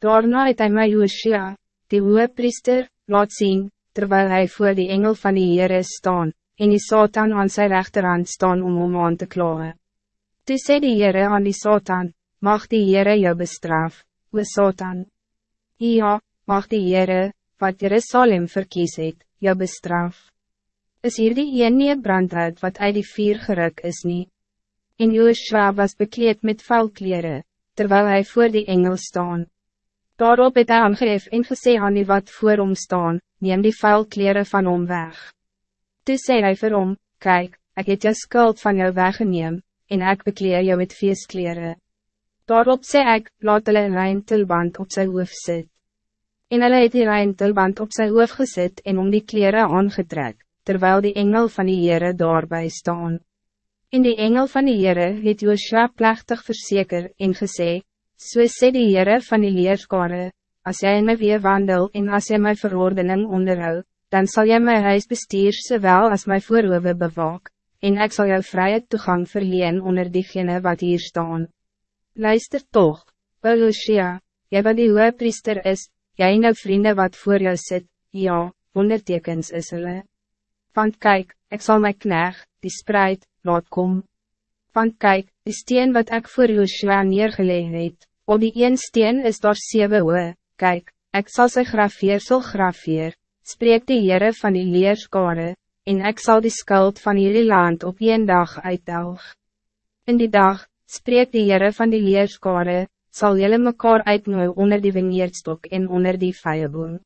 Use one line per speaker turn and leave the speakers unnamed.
Daarna het hy my Joshua, die priester, laat zien, terwijl hij voor die engel van die Heere staan, en die Satan aan zijn rechterhand staan om hom aan te klagen. Toe sê die Heere aan die Satan, mag die Heere jou bestraf, o Satan. Ja, mag die Heere, wat Jerusalem verkies het, jou bestraf. Is hier die een nie brandhout wat uit die vier geruk is nie? En Joshua was bekleed met vuilkleren, terwijl hij voor die engel staan. Daarop het hy aangeef en gesê aan die wat voor hom staan, neem die vuilkleren van hom weg. Toe sê hy vir hom, kyk, ek het jou skuld van jou weggeneem, en ek bekleer jou met feestkleren. Daarop sê ek, laat hulle een reintulband op sy hoof sit. En hulle het die reintulband op sy hoof gesit en om die kleren aangetrek, terwijl die engel van die Heere daarbij staan. In die engel van die Heere het Joshua plechtig verzeker en gesê, So sê die Heere van die leerskare, as jy in my weer wandel en as jy my verordening onderhou, dan zal jy my huis bestuur zowel als my voorhoewe bewaak, en ik zal jou vrije toegang verleen onder diegene wat hier staan. Luister toch, Joshua, jy wat die hoge priester is, jy en jou vrienden wat voor jou zit, ja, wondertekens is hulle. Want kijk, ik zal my kneg, die spreid, laat kom. Want kijk, die steen wat ik voor Joshua neergelegd het, op die een steen is daar zeven oe, kijk, ik zal sy grafeer sal grafeer, spreek die Heere van die leerskare, en ik zal die skuld van jullie land op een dag uitdelg. In die dag, spreek die Heere van die leerskare, zal jullie mekaar uitnooi onder die vineyardstok en onder die vijeboom.